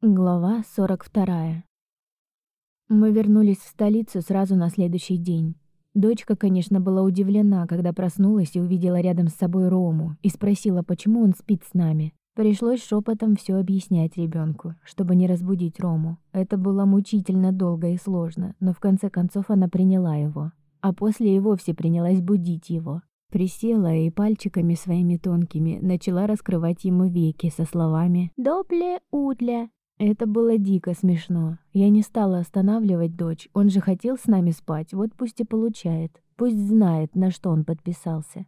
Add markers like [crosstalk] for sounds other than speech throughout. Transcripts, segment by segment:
Глава 42. Мы вернулись в столицу сразу на следующий день. Дочка, конечно, была удивлена, когда проснулась и увидела рядом с собой Рому и спросила, почему он спит с нами. Пришлось шепотом все объяснять ребенку, чтобы не разбудить Рому. Это было мучительно долго и сложно, но в конце концов она приняла его. А после и вовсе принялась будить его. Присела и пальчиками своими тонкими начала раскрывать ему веки со словами «Допле утля». Это было дико смешно. Я не стала останавливать дочь. Он же хотел с нами спать, вот пусть и получает. Пусть знает, на что он подписался.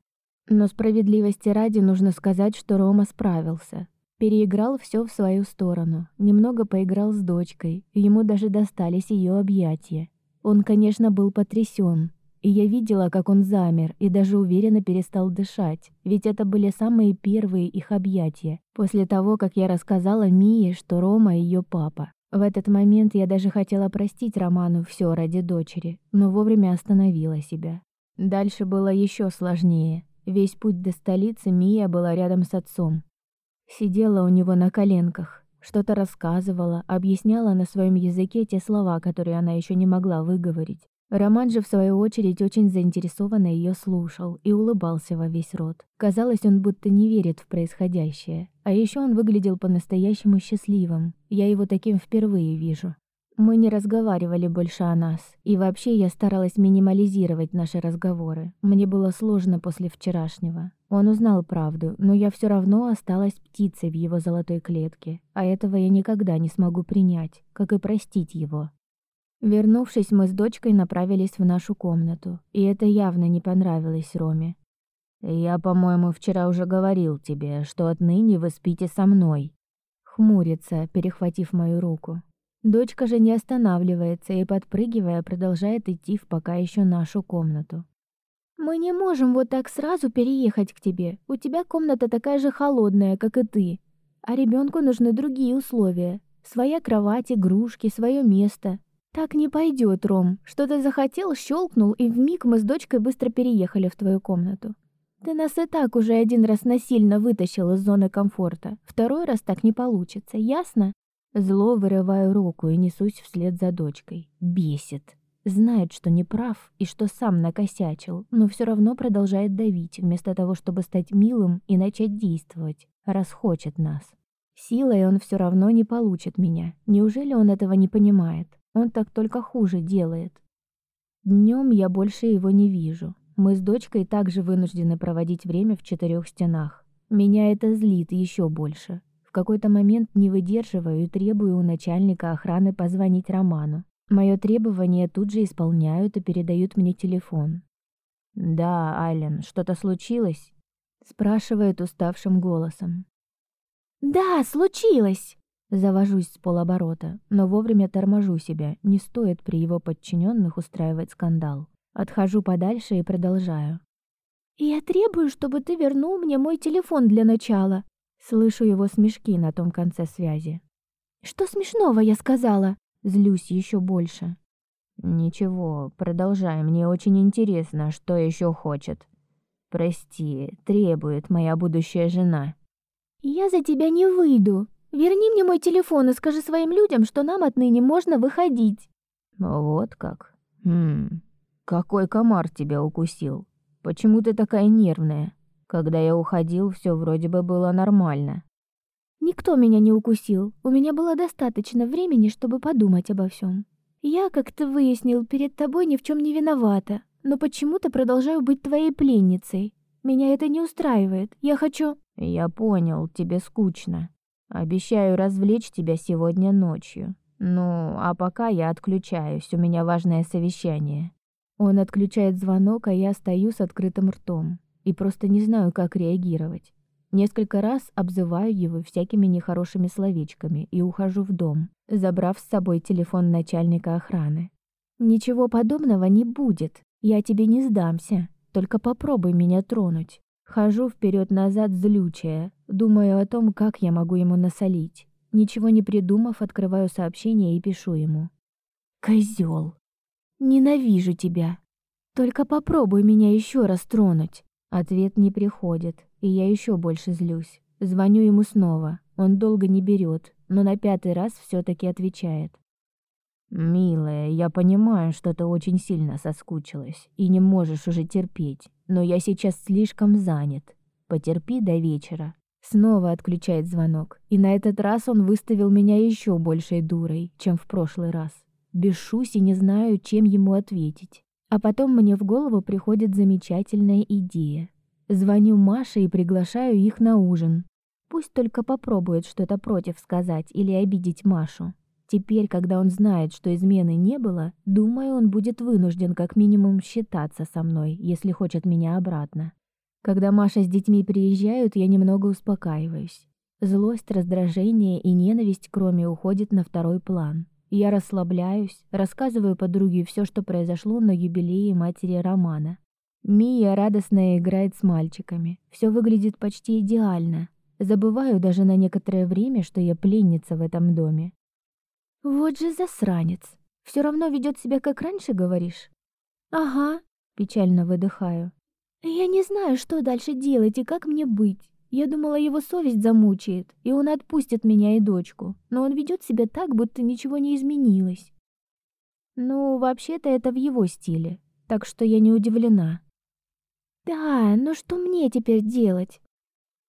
Но справедливости ради нужно сказать, что Рома справился. Переиграл все в свою сторону. Немного поиграл с дочкой. Ему даже достались ее объятия. Он, конечно, был потрясен, и я видела, как он замер и даже уверенно перестал дышать, ведь это были самые первые их объятия, после того, как я рассказала Мие, что Рома ее папа. В этот момент я даже хотела простить Роману все ради дочери, но вовремя остановила себя. Дальше было еще сложнее. Весь путь до столицы Мия была рядом с отцом. Сидела у него на коленках, что-то рассказывала, объясняла на своем языке те слова, которые она еще не могла выговорить. Роман же, в свою очередь, очень заинтересованно ее слушал и улыбался во весь рот. Казалось, он будто не верит в происходящее. А еще он выглядел по-настоящему счастливым. Я его таким впервые вижу. Мы не разговаривали больше о нас, и вообще я старалась минимализировать наши разговоры. Мне было сложно после вчерашнего. Он узнал правду, но я все равно осталась птицей в его золотой клетке, а этого я никогда не смогу принять, как и простить его. Вернувшись, мы с дочкой направились в нашу комнату, и это явно не понравилось Роме. «Я, по-моему, вчера уже говорил тебе, что отныне вы спите со мной». Хмурится, перехватив мою руку. Дочка же не останавливается и, подпрыгивая, продолжает идти в пока еще нашу комнату. «Мы не можем вот так сразу переехать к тебе. У тебя комната такая же холодная, как и ты. А ребенку нужны другие условия. Своя кровать, игрушки, свое место. Так не пойдет, Ром. Что ты захотел, щелкнул, и вмиг мы с дочкой быстро переехали в твою комнату. Ты нас и так уже один раз насильно вытащил из зоны комфорта. Второй раз так не получится, ясно? Зло вырываю руку и несусь вслед за дочкой. Бесит. Знает, что не прав и что сам накосячил, но все равно продолжает давить, вместо того, чтобы стать милым и начать действовать, раз нас. Силой он все равно не получит меня. Неужели он этого не понимает? Он так только хуже делает. Днем я больше его не вижу. Мы с дочкой также вынуждены проводить время в четырех стенах. Меня это злит еще больше. В какой-то момент не выдерживаю и требую у начальника охраны позвонить Роману. Мое требование тут же исполняют и передают мне телефон. «Да, Айлен, что-то случилось?» спрашивает уставшим голосом. «Да, случилось!» Завожусь с полоборота, но вовремя торможу себя, не стоит при его подчиненных устраивать скандал. Отхожу подальше и продолжаю. «Я требую, чтобы ты вернул мне мой телефон для начала». Слышу его смешки на том конце связи. «Что смешного я сказала?» Злюсь еще больше. «Ничего, продолжай, мне очень интересно, что еще хочет. Прости, требует моя будущая жена». «Я за тебя не выйду», Верни мне мой телефон и скажи своим людям, что нам отныне можно выходить. Вот как. Хм. Какой комар тебя укусил? Почему ты такая нервная? Когда я уходил, все вроде бы было нормально. Никто меня не укусил. У меня было достаточно времени, чтобы подумать обо всем. Я, как ты выяснил, перед тобой ни в чем не виновата, но почему-то продолжаю быть твоей пленницей. Меня это не устраивает. Я хочу Я понял, тебе скучно. Обещаю развлечь тебя сегодня ночью. Ну, а пока я отключаюсь, у меня важное совещание. Он отключает звонок, а я стою с открытым ртом и просто не знаю, как реагировать. Несколько раз обзываю его всякими нехорошими словечками и ухожу в дом, забрав с собой телефон начальника охраны. Ничего подобного не будет. Я тебе не сдамся. Только попробуй меня тронуть. Хожу вперед-назад злючая, думаю о том, как я могу ему насолить. Ничего не придумав, открываю сообщение и пишу ему. Козёл. Ненавижу тебя. Только попробуй меня еще раз тронуть. Ответ не приходит, и я еще больше злюсь. Звоню ему снова. Он долго не берет, но на пятый раз все таки отвечает. «Милая, я понимаю, что ты очень сильно соскучилась и не можешь уже терпеть, но я сейчас слишком занят. Потерпи до вечера». Снова отключает звонок, и на этот раз он выставил меня еще большей дурой, чем в прошлый раз. Бешусь и не знаю, чем ему ответить. А потом мне в голову приходит замечательная идея. Звоню Маше и приглашаю их на ужин. Пусть только попробует что-то против сказать или обидеть Машу. Теперь, когда он знает, что измены не было, думаю, он будет вынужден как минимум считаться со мной, если хочет меня обратно. Когда Маша с детьми приезжают, я немного успокаиваюсь. Злость, раздражение и ненависть кроме уходят на второй план. Я расслабляюсь, рассказываю подруге все, что произошло на юбилее матери Романа. Мия радостно играет с мальчиками. Все выглядит почти идеально. Забываю даже на некоторое время, что я пленница в этом доме. Вот же засранец. Все равно ведет себя как раньше, говоришь? Ага, печально выдыхаю. Я не знаю, что дальше делать и как мне быть. Я думала, его совесть замучает, и он отпустит меня и дочку. Но он ведет себя так, будто ничего не изменилось. Ну, вообще-то это в его стиле, так что я не удивлена. Да, но что мне теперь делать?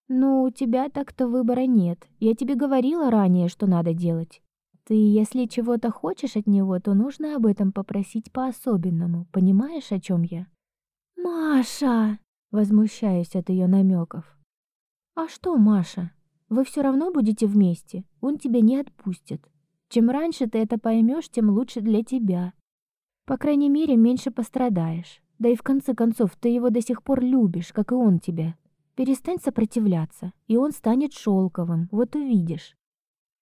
Ну, у тебя так-то выбора нет. Я тебе говорила ранее, что надо делать. Ты, если чего-то хочешь от него, то нужно об этом попросить по-особенному. Понимаешь, о чем я? Маша, возмущаюсь от ее намеков. А что, Маша? Вы все равно будете вместе. Он тебя не отпустит. Чем раньше ты это поймешь, тем лучше для тебя. По крайней мере, меньше пострадаешь. Да и в конце концов, ты его до сих пор любишь, как и он тебя. Перестань сопротивляться, и он станет шелковым. Вот увидишь.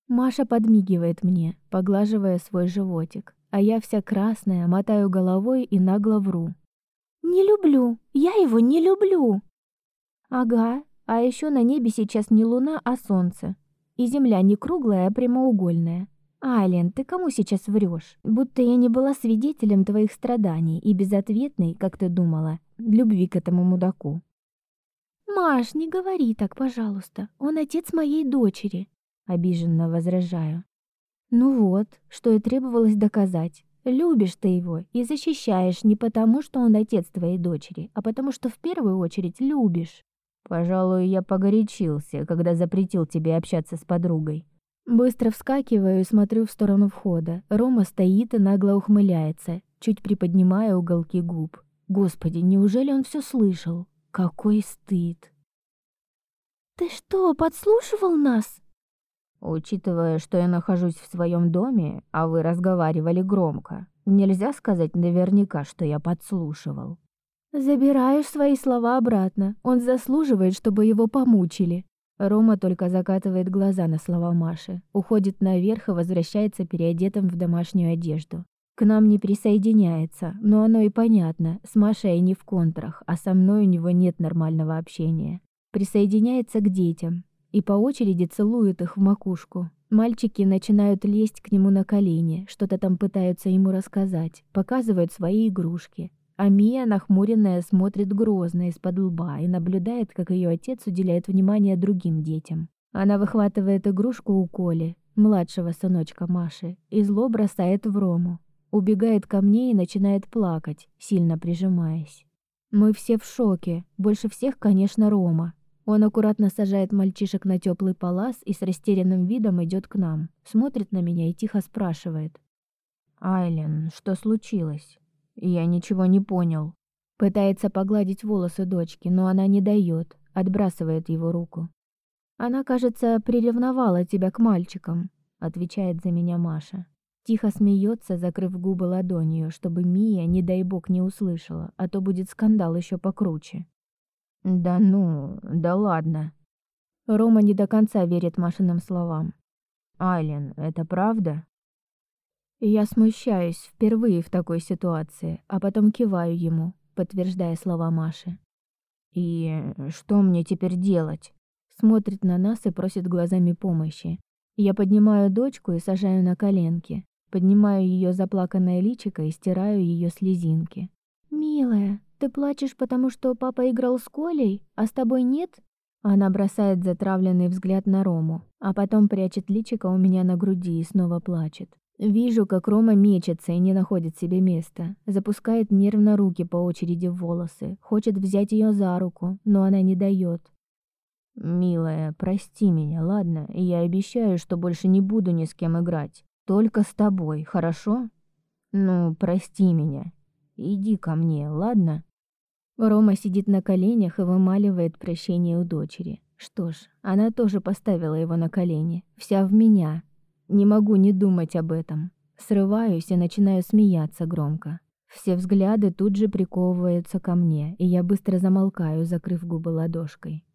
Маша подмигивает мне, поглаживая свой животик, а я вся красная, мотаю головой и нагло вру. «Не люблю! Я его не люблю!» «Ага, а еще на небе сейчас не луна, а солнце. И земля не круглая, а прямоугольная. Айлен, ты кому сейчас врешь? Будто я не была свидетелем твоих страданий и безответной, как ты думала, любви к этому мудаку». «Маш, не говори так, пожалуйста. Он отец моей дочери обиженно возражаю. Ну вот, что и требовалось доказать. Любишь ты его и защищаешь не потому, что он отец твоей дочери, а потому что в первую очередь любишь. Пожалуй, я погорячился, когда запретил тебе общаться с подругой. Быстро вскакиваю и смотрю в сторону входа. Рома стоит и нагло ухмыляется, чуть приподнимая уголки губ. Господи, неужели он все слышал? Какой стыд. Ты что, подслушивал нас? Учитывая, что я нахожусь в своем доме, а вы разговаривали громко, нельзя сказать наверняка, что я подслушивал. Забираешь свои слова обратно. Он заслуживает, чтобы его помучили. Рома только закатывает глаза на слова Маши, уходит наверх и возвращается переодетым в домашнюю одежду. К нам не присоединяется, но оно и понятно. С Машей не в контрах, а со мной у него нет нормального общения. Присоединяется к детям, и по очереди целует их в макушку. Мальчики начинают лезть к нему на колени, что-то там пытаются ему рассказать, показывают свои игрушки. А Мия, нахмуренная, смотрит грозно из-под лба и наблюдает, как ее отец уделяет внимание другим детям. Она выхватывает игрушку у Коли, младшего сыночка Маши, и зло бросает в Рому. Убегает ко мне и начинает плакать, сильно прижимаясь. Мы все в шоке, больше всех, конечно, Рома, он аккуратно сажает мальчишек на теплый палас и с растерянным видом идет к нам, смотрит на меня и тихо спрашивает. «Айлен, что случилось? Я ничего не понял». Пытается погладить волосы дочки, но она не дает, отбрасывает его руку. «Она, кажется, приревновала тебя к мальчикам», — отвечает за меня Маша. Тихо смеется, закрыв губы ладонью, чтобы Мия, не дай бог, не услышала, а то будет скандал еще покруче. Да ну, да ладно. Рома не до конца верит Машиным словам. Айлен, это правда? Я смущаюсь впервые в такой ситуации, а потом киваю ему, подтверждая слова Маши. И что мне теперь делать? Смотрит на нас и просит глазами помощи. Я поднимаю дочку и сажаю на коленки, поднимаю ее заплаканное личико и стираю ее слезинки. Милая, ты плачешь, потому что папа играл с Колей, а с тобой нет? Она бросает затравленный взгляд на Рому, а потом прячет личико у меня на груди и снова плачет. Вижу, как Рома мечется и не находит себе места. Запускает нервно руки по очереди в волосы. Хочет взять ее за руку, но она не дает. «Милая, прости меня, ладно? Я обещаю, что больше не буду ни с кем играть. Только с тобой, хорошо? Ну, прости меня. Иди ко мне, ладно?» Рома сидит на коленях и вымаливает прощение у дочери. Что ж, она тоже поставила его на колени, вся в меня. Не могу не думать об этом. Срываюсь и начинаю смеяться громко. Все взгляды тут же приковываются ко мне, и я быстро замолкаю, закрыв губы ладошкой.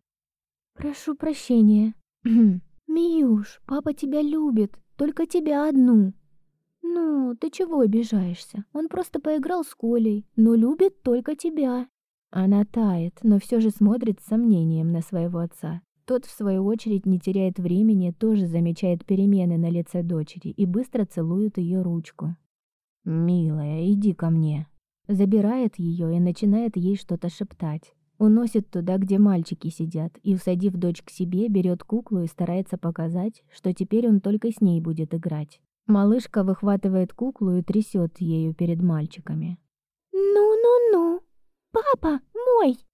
«Прошу прощения. [clears throat] Миюш, папа тебя любит, только тебя одну». «Ну, ты чего обижаешься? Он просто поиграл с Колей, но любит только тебя». Она тает, но все же смотрит с сомнением на своего отца. Тот, в свою очередь, не теряет времени, тоже замечает перемены на лице дочери и быстро целует ее ручку. «Милая, иди ко мне». Забирает ее и начинает ей что-то шептать. Уносит туда, где мальчики сидят, и, усадив дочь к себе, берет куклу и старается показать, что теперь он только с ней будет играть. Малышка выхватывает куклу и трясет ею перед мальчиками. «Ну-ну-ну!» «Папа, мой!»